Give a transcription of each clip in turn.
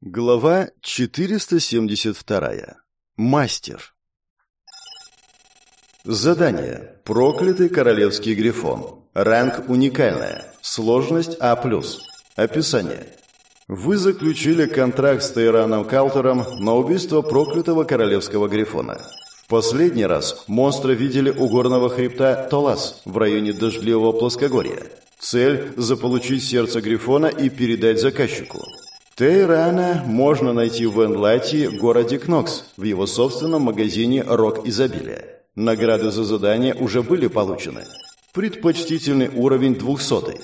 Глава 472. Мастер. Задание. Проклятый королевский грифон. Ранг уникальная. Сложность А+. Описание. Вы заключили контракт с Тейраном Калтером на убийство проклятого королевского грифона. В последний раз монстра видели у горного хребта Толас в районе дождливого плоскогорья. Цель – заполучить сердце грифона и передать заказчику. Тейрана можно найти в Энлате, городе Кнокс, в его собственном магазине «Рок изобилия». Награды за задание уже были получены. Предпочтительный уровень 200.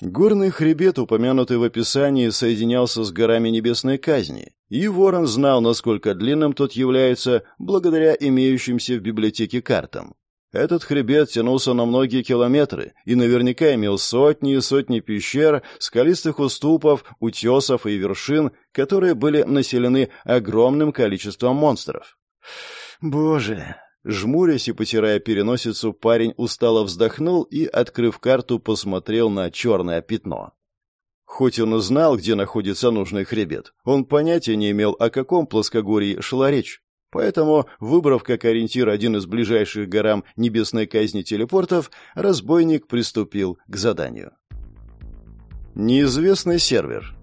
Горный хребет, упомянутый в описании, соединялся с горами Небесной Казни, и Ворон знал, насколько длинным тот является благодаря имеющимся в библиотеке картам. Этот хребет тянулся на многие километры и наверняка имел сотни и сотни пещер, скалистых уступов, утесов и вершин, которые были населены огромным количеством монстров. «Боже!» Жмурясь и потирая переносицу, парень устало вздохнул и, открыв карту, посмотрел на черное пятно. Хоть он и знал, где находится нужный хребет, он понятия не имел, о каком плоскогорье шла речь. Поэтому, выбрав как ориентир один из ближайших горам небесной казни телепортов, разбойник приступил к заданию. Неизвестный сервер.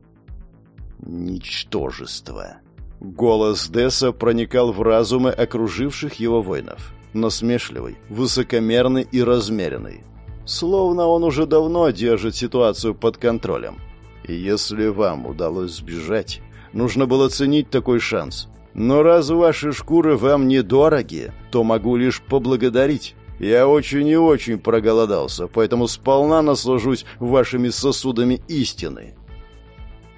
Ничтожество. Голос Десса проникал в разумы окруживших его воинов. Насмешливый, высокомерный и размеренный. Словно он уже давно держит ситуацию под контролем. И если вам удалось сбежать, нужно было ценить такой шанс – но раз ваши шкуры вам недороги, то могу лишь поблагодарить. Я очень и очень проголодался, поэтому сполна наслажусь вашими сосудами истины».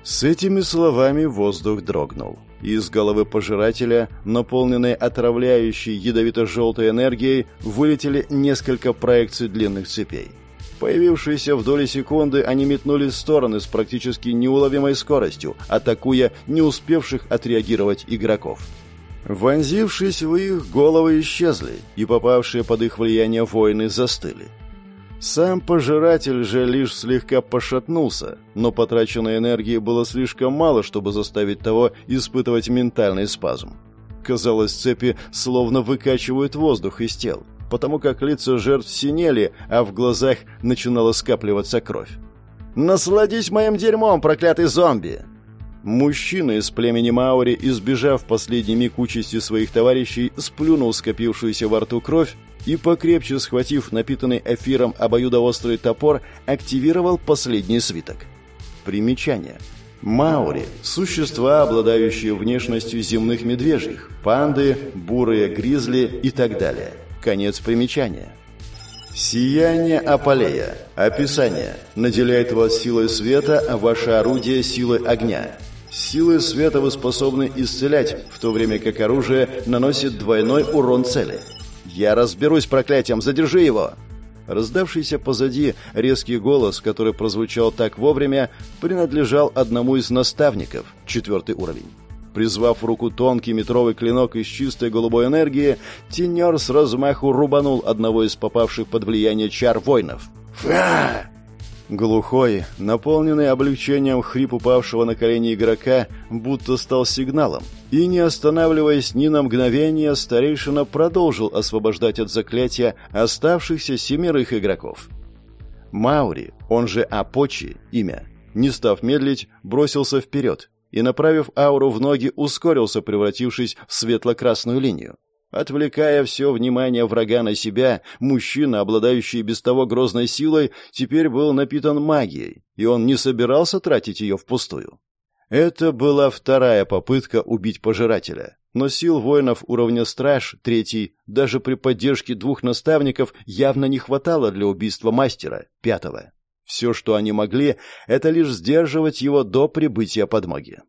С этими словами воздух дрогнул. Из головы пожирателя, наполненной отравляющей ядовито-желтой энергией, вылетели несколько проекций длинных цепей. Появившиеся в доли секунды, они метнулись в стороны с практически неуловимой скоростью, атакуя не успевших отреагировать игроков. Вонзившись в их головы исчезли, и попавшие под их влияние воины застыли. Сам пожиратель же лишь слегка пошатнулся, но потраченной энергии было слишком мало, чтобы заставить того испытывать ментальный спазм. Казалось, цепи словно выкачивают воздух из тел потому как лица жертв синели, а в глазах начинала скапливаться кровь. «Насладись моим дерьмом, проклятый зомби!» Мужчина из племени Маури, избежав последний миг участи своих товарищей, сплюнул скопившуюся во рту кровь и, покрепче схватив напитанный эфиром обоюдоострый топор, активировал последний свиток. Примечание. Маури – существа, обладающие внешностью земных медвежьих, панды, бурые гризли и так далее – Конец примечания. Сияние Аполея. Описание. Наделяет вас силой света, а ваше орудие – силой огня. Силы света вы способны исцелять, в то время как оружие наносит двойной урон цели. «Я разберусь проклятием, задержи его!» Раздавшийся позади резкий голос, который прозвучал так вовремя, принадлежал одному из наставников, четвертый уровень. Призвав в руку тонкий метровый клинок из чистой голубой энергии, тенер с размаху рубанул одного из попавших под влияние чар воинов. «Фа!» Глухой, наполненный облегчением хрип упавшего на колени игрока, будто стал сигналом. И, не останавливаясь ни на мгновение, старейшина продолжил освобождать от заклятия оставшихся семерых игроков. Маури, он же Апочи, имя, не став медлить, бросился вперед, и, направив ауру в ноги, ускорился, превратившись в светло-красную линию. Отвлекая все внимание врага на себя, мужчина, обладающий без того грозной силой, теперь был напитан магией, и он не собирался тратить ее впустую. Это была вторая попытка убить пожирателя. Но сил воинов уровня страж, третий, даже при поддержке двух наставников, явно не хватало для убийства мастера, пятого. Все, что они могли, это лишь сдерживать его до прибытия подмоги.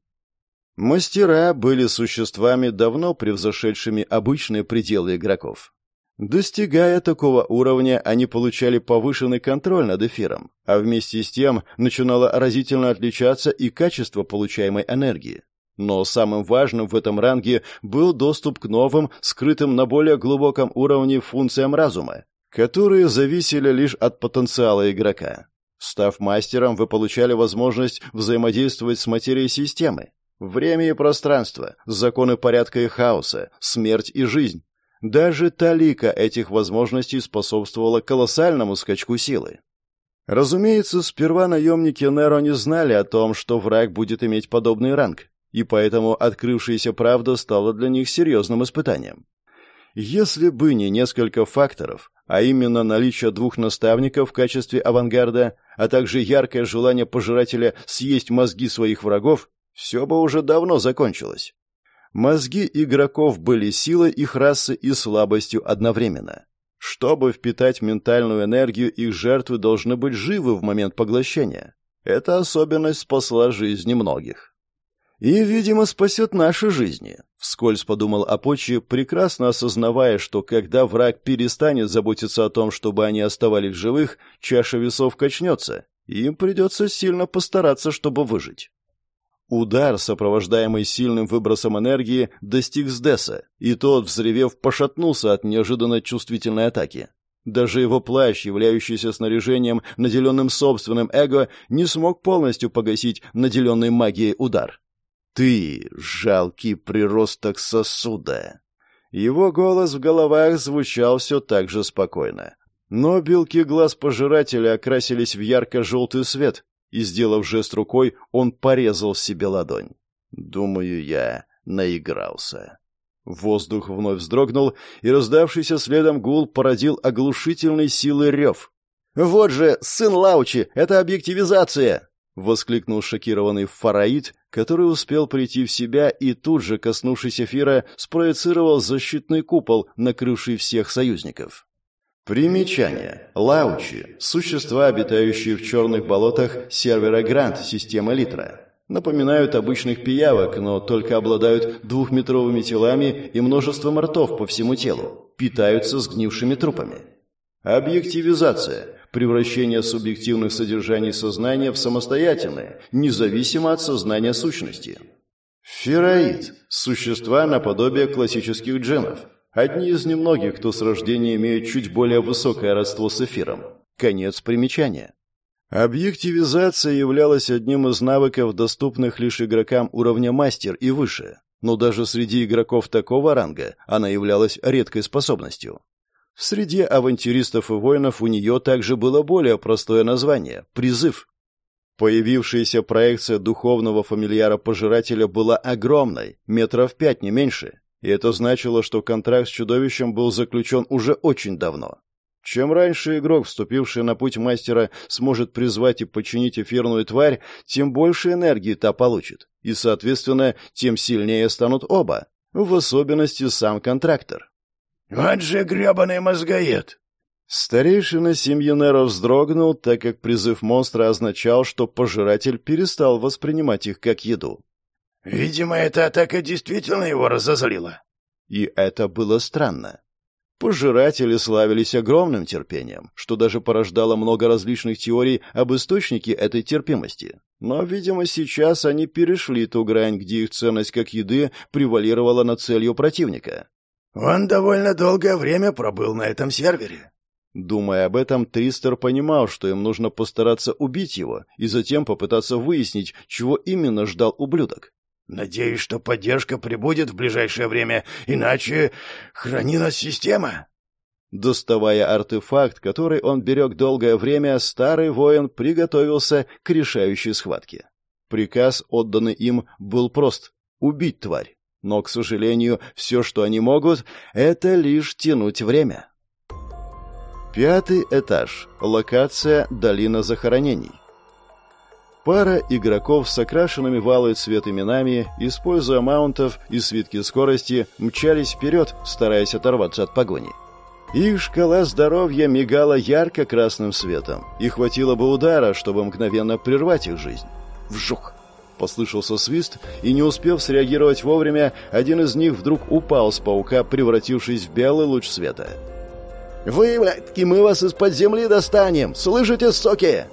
Мастера были существами, давно превзошедшими обычные пределы игроков. Достигая такого уровня, они получали повышенный контроль над эфиром, а вместе с тем начинало разительно отличаться и качество получаемой энергии. Но самым важным в этом ранге был доступ к новым, скрытым на более глубоком уровне функциям разума, которые зависели лишь от потенциала игрока. Став мастером, вы получали возможность взаимодействовать с материей системы. Время и пространство, законы порядка и хаоса, смерть и жизнь. Даже талика этих возможностей способствовала колоссальному скачку силы. Разумеется, сперва наемники Неро не знали о том, что враг будет иметь подобный ранг, и поэтому открывшаяся правда стала для них серьезным испытанием. Если бы не несколько факторов, а именно наличие двух наставников в качестве авангарда, а также яркое желание пожирателя съесть мозги своих врагов, все бы уже давно закончилось. Мозги игроков были силой их расы и слабостью одновременно. Чтобы впитать ментальную энергию, их жертвы должны быть живы в момент поглощения. Эта особенность спасла жизни многих. И, видимо, спасет наши жизни. Вскользь подумал Апочи, прекрасно осознавая, что когда враг перестанет заботиться о том, чтобы они оставались живых, чаша весов качнется, и им придется сильно постараться, чтобы выжить. Удар, сопровождаемый сильным выбросом энергии, достиг Сдеса, и тот, взревев, пошатнулся от неожиданно чувствительной атаки. Даже его плащ, являющийся снаряжением, наделенным собственным эго, не смог полностью погасить наделенный магией удар. Ты — жалкий приросток сосуда. Его голос в головах звучал все так же спокойно. Но белки глаз пожирателя окрасились в ярко-желтый свет, и, сделав жест рукой, он порезал себе ладонь. Думаю, я наигрался. Воздух вновь вздрогнул, и раздавшийся следом гул породил оглушительной силы рев. «Вот же, сын Лаучи, это объективизация!» — воскликнул шокированный фараид, который успел прийти в себя и тут же, коснувшись эфира, спроецировал защитный купол, накрывший всех союзников. Примечание. Лаучи – существа, обитающие в черных болотах сервера Грант системы Литра. Напоминают обычных пиявок, но только обладают двухметровыми телами и множеством ртов по всему телу. Питаются сгнившими трупами. Объективизация – превращение субъективных содержаний сознания в самостоятельное, независимо от сознания сущности. Фераид – существа наподобие классических дженов. Одни из немногих, кто с рождения имеет чуть более высокое родство с эфиром. Конец примечания. Объективизация являлась одним из навыков, доступных лишь игрокам уровня мастер и выше. Но даже среди игроков такого ранга она являлась редкой способностью. В среде авантюристов и воинов у нее также было более простое название – «Призыв». Появившаяся проекция духовного фамильяра-пожирателя была огромной, метров пять не меньше, и это значило, что контракт с чудовищем был заключен уже очень давно. Чем раньше игрок, вступивший на путь мастера, сможет призвать и подчинить эфирную тварь, тем больше энергии та получит, и, соответственно, тем сильнее станут оба, в особенности сам контрактор. «Вот же гребаный мозгоед!» Старейшина семьи Неро вздрогнул, так как призыв монстра означал, что пожиратель перестал воспринимать их как еду. «Видимо, эта атака действительно его разозлила». И это было странно. Пожиратели славились огромным терпением, что даже порождало много различных теорий об источнике этой терпимости. Но, видимо, сейчас они перешли ту грань, где их ценность как еды превалировала над целью противника. Он довольно долгое время пробыл на этом сервере. Думая об этом, Тристер понимал, что им нужно постараться убить его и затем попытаться выяснить, чего именно ждал ублюдок. «Надеюсь, что поддержка прибудет в ближайшее время, иначе храни нас система». Доставая артефакт, который он берег долгое время, старый воин приготовился к решающей схватке. Приказ, отданный им, был прост — убить тварь. Но, к сожалению, все, что они могут, это лишь тянуть время. Пятый этаж. Локация «Долина захоронений». Пара игроков с окрашенными в алый цвет именами, используя маунтов и свитки скорости, мчались вперед, стараясь оторваться от погони. Их шкала здоровья мигала ярко-красным светом, и хватило бы удара, чтобы мгновенно прервать их жизнь. Вжух! Послышался свист, и не успев среагировать вовремя, один из них вдруг упал с паука, превратившись в белый луч света. «Вы, блядки, мы вас из-под земли достанем! Слышите, соки?»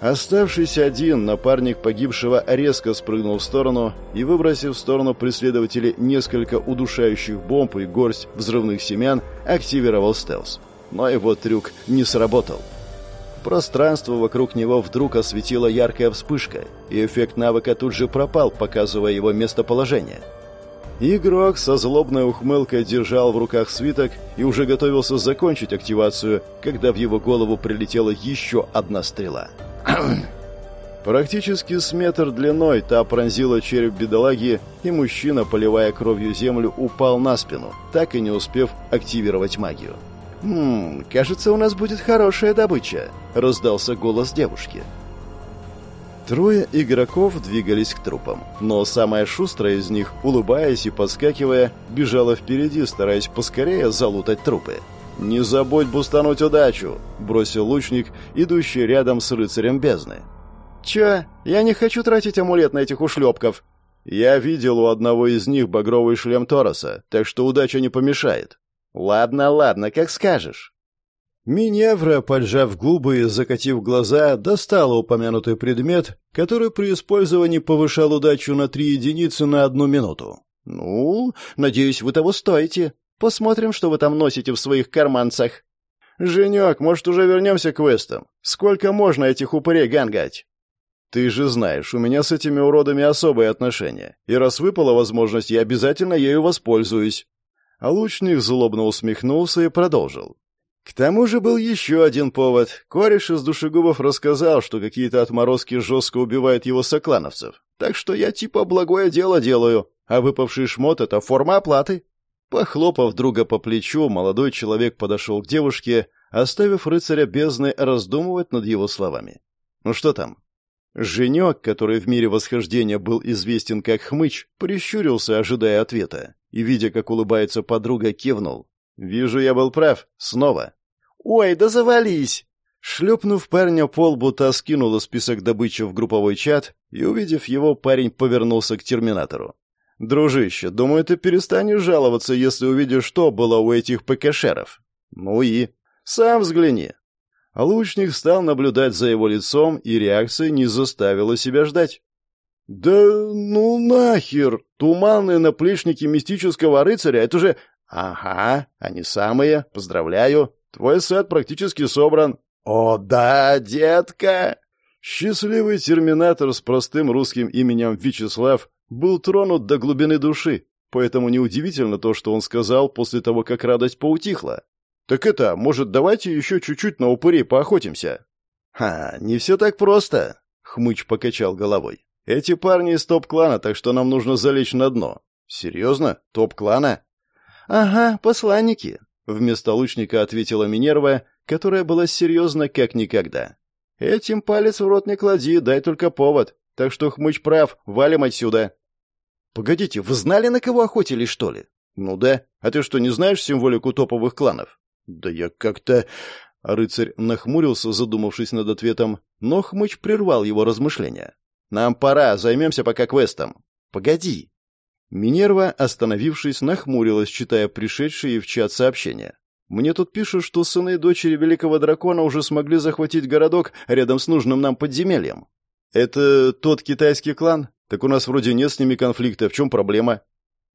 Оставшийся один, напарник погибшего резко спрыгнул в сторону и, выбросив в сторону преследователей несколько удушающих бомб и горсть взрывных семян, активировал стелс. Но его трюк не сработал. Пространство вокруг него вдруг осветила яркая вспышка, и эффект навыка тут же пропал, показывая его местоположение. Игрок со злобной ухмылкой держал в руках свиток и уже готовился закончить активацию, когда в его голову прилетела еще одна стрела. Практически с метр длиной та пронзила череп бедолаги, и мужчина, поливая кровью землю, упал на спину, так и не успев активировать магию. «Хм, кажется, у нас будет хорошая добыча», — раздался голос девушки. Трое игроков двигались к трупам, но самая шустрая из них, улыбаясь и подскакивая, бежала впереди, стараясь поскорее залутать трупы. «Не забудь бустануть удачу!» — бросил лучник, идущий рядом с рыцарем бездны. «Чё? Я не хочу тратить амулет на этих ушлепков!» «Я видел у одного из них багровый шлем Тороса, так что удача не помешает». «Ладно, ладно, как скажешь». Миневра, поджав губы и закатив глаза, достала упомянутый предмет, который при использовании повышал удачу на три единицы на одну минуту. «Ну, надеюсь, вы того стоите. Посмотрим, что вы там носите в своих карманцах». «Женек, может, уже вернемся к квестам? Сколько можно этих упырей гангать?» Ты же знаешь, у меня с этими уродами особые отношения, и раз выпала возможность, я обязательно ею воспользуюсь». А лучник злобно усмехнулся и продолжил. К тому же был еще один повод. Кореш из душегубов рассказал, что какие-то отморозки жестко убивают его соклановцев. Так что я типа благое дело делаю, а выпавший шмот — это форма оплаты. Похлопав друга по плечу, молодой человек подошел к девушке, оставив рыцаря бездны раздумывать над его словами. «Ну что там?» Женек, который в мире восхождения был известен как хмыч, прищурился, ожидая ответа, и, видя, как улыбается подруга, кивнул. «Вижу, я был прав. Снова». «Ой, да завались!» Шлепнув парня по лбу, та скинула список добычи в групповой чат, и, увидев его, парень повернулся к терминатору. «Дружище, думаю, ты перестанешь жаловаться, если увидишь, что было у этих ПКшеров». «Ну и?» «Сам взгляни. А лучник стал наблюдать за его лицом, и реакция не заставила себя ждать. «Да ну нахер! Туманные наплечники мистического рыцаря — это же...» «Ага, они самые. Поздравляю. Твой сет практически собран». «О да, детка!» Счастливый терминатор с простым русским именем Вячеслав был тронут до глубины души, поэтому неудивительно то, что он сказал после того, как радость поутихла. «Так это, может, давайте еще чуть-чуть на упырей поохотимся?» «Ха, не все так просто», — хмыч покачал головой. «Эти парни из топ-клана, так что нам нужно залечь на дно». «Серьезно? Топ-клана?» «Ага, посланники», — вместо лучника ответила Минерва, которая была серьезна как никогда. «Этим палец в рот не клади, дай только повод. Так что хмыч прав, валим отсюда». «Погодите, вы знали, на кого охотились, что ли?» «Ну да. А ты что, не знаешь символику топовых кланов?» «Да я как-то...» Рыцарь нахмурился, задумавшись над ответом, но хмыч прервал его размышления. «Нам пора, займемся пока квестом». «Погоди». Минерва, остановившись, нахмурилась, читая пришедшие в чат сообщения. «Мне тут пишут, что сыны и дочери Великого Дракона уже смогли захватить городок рядом с нужным нам подземельем». «Это тот китайский клан? Так у нас вроде нет с ними конфликта. В чем проблема?»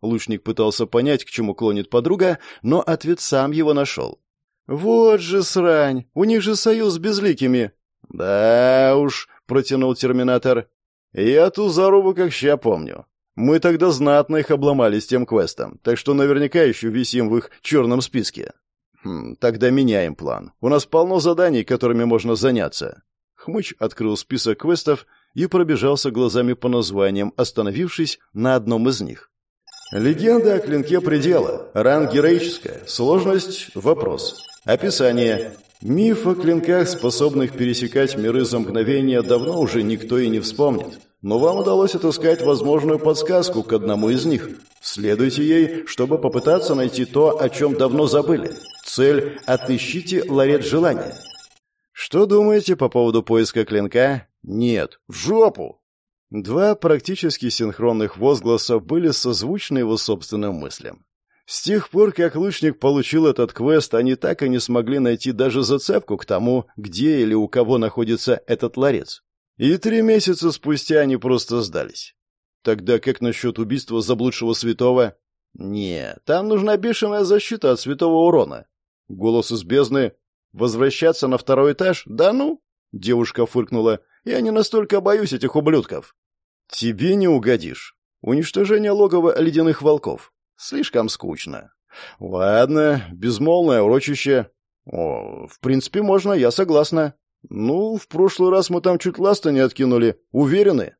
Лучник пытался понять, к чему клонит подруга, но ответ сам его нашел. «Вот же срань! У них же союз с безликими!» «Да уж», — протянул терминатор. «Я ту зарубу как ща помню. Мы тогда знатно их обломали с тем квестом, так что наверняка еще висим в их черном списке». «Хм, тогда меняем план. У нас полно заданий, которыми можно заняться». Хмыч открыл список квестов и пробежался глазами по названиям, остановившись на одном из них. Легенда о клинке предела. Ранг героическая. Сложность – вопрос. Описание. Миф о клинках, способных пересекать миры за мгновение, давно уже никто и не вспомнит. Но вам удалось отыскать возможную подсказку к одному из них. Следуйте ей, чтобы попытаться найти то, о чем давно забыли. Цель – отыщите ларец желания. Что думаете по поводу поиска клинка? Нет. В жопу! Два практически синхронных возгласа были созвучны его собственным мыслям. С тех пор, как лучник получил этот квест, они так и не смогли найти даже зацепку к тому, где или у кого находится этот ларец. И три месяца спустя они просто сдались. Тогда как насчет убийства заблудшего святого? Не, там нужна бешеная защита от святого урона. Голос из бездны. Возвращаться на второй этаж? Да ну!» Девушка фыркнула. «Я не настолько боюсь этих ублюдков». «Тебе не угодишь. Уничтожение логова ледяных волков. Слишком скучно. Ладно, безмолвное урочище. О, в принципе, можно, я согласна. Ну, в прошлый раз мы там чуть ласта не откинули. Уверены?»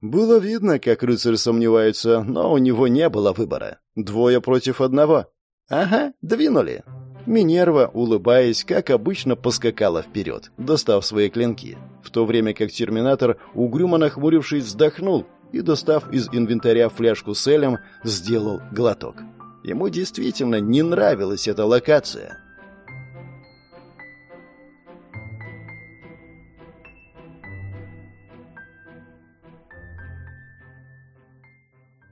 Было видно, как рыцарь сомневается, но у него не было выбора. Двое против одного. «Ага, двинули». Минерва, улыбаясь, как обычно, поскакала вперед, достав свои клинки, в то время как терминатор, угрюмо нахмурившись, вздохнул и, достав из инвентаря фляжку с элем, сделал глоток. Ему действительно не нравилась эта локация.